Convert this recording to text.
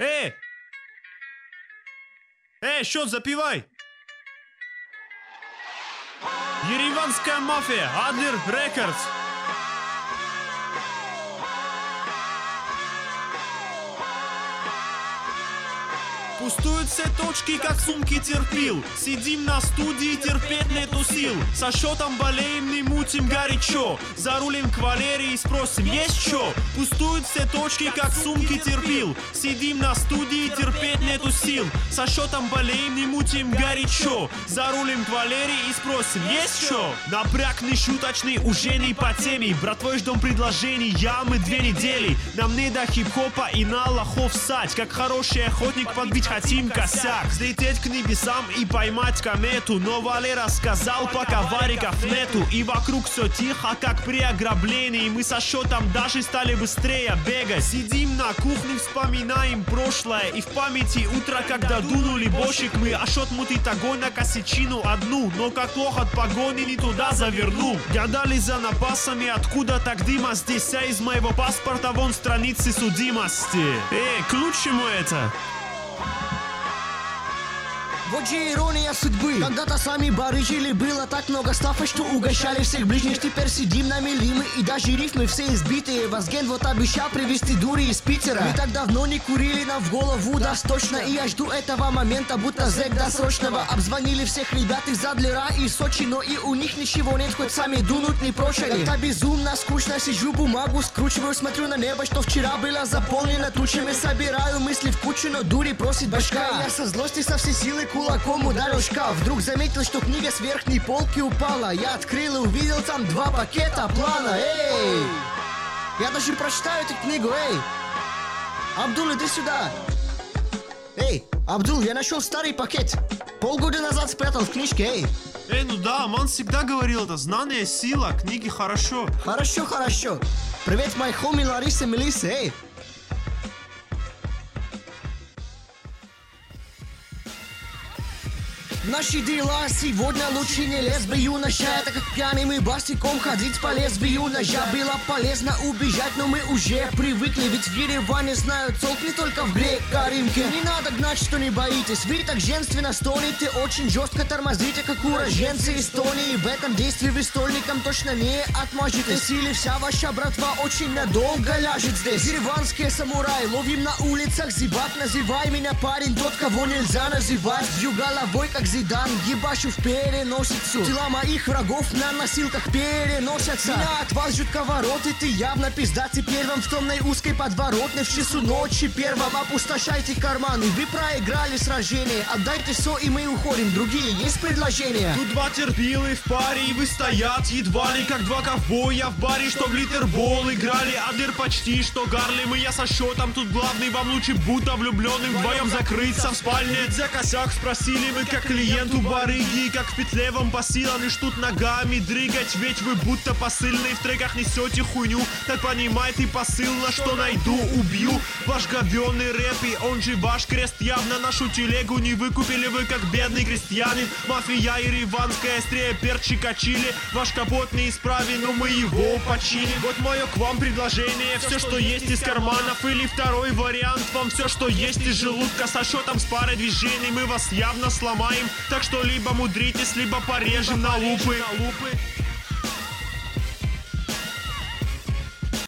Э! Э, счет запивай! Ереванская мафия, Адлер Рекордс. Пустуют все точки, как сумки терпил. Сидим на студии, терпеть нету сил. Со счетом болеем, не мутим горячо. Зарулим к Валерии и спросим, есть что? Пустуют все точки, как сумки терпил. Сидим на студии, терпеть нету сил. Со счетом болеем, не мутим горячо. Зарулим к Валерии и спросим, есть что? Напряг нешуточный, уже не по теме. Братвой ждем предложений, ямы две недели. Нам не до хип-хопа и на лохов сать. Как хороший охотник подбить хотим косяк. Взлететь к небесам и поймать комету. Но Валера сказал, пока вариков нету. И вокруг все тихо, как при ограблении. Мы со счетом даже стали быстрее бегать. Сидим на кухне, вспоминаем прошлое. И в памяти утро, когда дунули бошек Мы. А шот мутит огонь на косячину одну. Но как плохо от погони не туда завернул Гадали за напасами, откуда так дыма здесь. А из моего паспорта вон страницы судимости. Эй, к лучшему это Вот же ирония судьбы. Когда-то сами барыжили Было так много стафа, что угощали всех ближних. Теперь сидим на милимы И даже рифмы все избитые. Вазген вот обещал привезти дури из Питера. Мы так давно не курили, нам в голову даст точно. И я жду этого момента, будто зэк досрочного. Обзвонили всех ребят из Адлера и Сочи Но и у них ничего нет, хоть сами дунуть не прочили. Как-то безумно скучно сижу, бумагу скручиваю Смотрю на небо, что вчера было заполнено тучами. Собираю мысли в кучу, но дури просит башка. Я со злости со всей силы кулаком ударил шкаф Вдруг заметил, что книга с верхней полки упала Я открыл и увидел там два пакета плана Эй! Я даже прочитаю эту книгу, эй! Абдул, иди сюда! Эй, Абдул, я нашел старый пакет Полгода назад спрятал в книжке, эй! Эй, ну да, Ман всегда говорил это. Знание – сила, книги хорошо. Хорошо, хорошо. Привет, мои хоми Лариса Мелисса, эй! Наши дела сегодня лучше не лесбию юноша Это как пьяным и босиком ходить по лесбию. Ножа Было полезно убежать, но мы уже привыкли Ведь в Ереване знают толк не только в греко-римке Не надо гнать, что не боитесь Вы так женственно стонете Очень жестко тормозите, как уроженцы Эстонии. В этом действии вы стольникам точно не отможетесь Или вся ваша братва очень надолго ляжет здесь. Ереванские самураи ловим на улицах зевак Называй меня парень, тот, кого нельзя называть. Бью головой, как Зидан, ебашу в переносицу Тела моих врагов на носилках переносятся Меня от вас жутко воротит и явно пизда Теперь вам в темной узкой подворотной В часу ночи первом опустошайте карманы Вы проиграли сражение, отдайте все и мы уходим Другие есть предложения? Тут два терпилы в паре, и вы стоят едва ли как два ковбоя в баре, что в литербол играли. Адер почти что Гарлем, и я со счетом тут главный. Вам лучше будто влюбленным вдвоем закрыться в спальне. За косяк спросили мы, как клиенту барыги, как в петле вам по силам, лишь тут ногами дрыгать. Ведь вы будто посыльные в треках несете хуйню. Так понимаете посыл, на что найду, убью. Ваш говёный рэп, и он же ваш крест явно нашу телегу не выкупили вы, как бедный крестьянин. Мафия и риванская острее перчика чили. Ваш капот неисправен, но мы его починим. Вот мое к вам предложение, все, что есть из карманов. Или второй вариант, вам все, что есть из желудка. Со счетом с парой движений мы вас явно сломаем. Так что либо мудритесь, либо порежем на лупы.